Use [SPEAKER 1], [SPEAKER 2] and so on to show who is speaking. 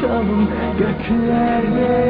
[SPEAKER 1] soluksuz uçalım göklerde.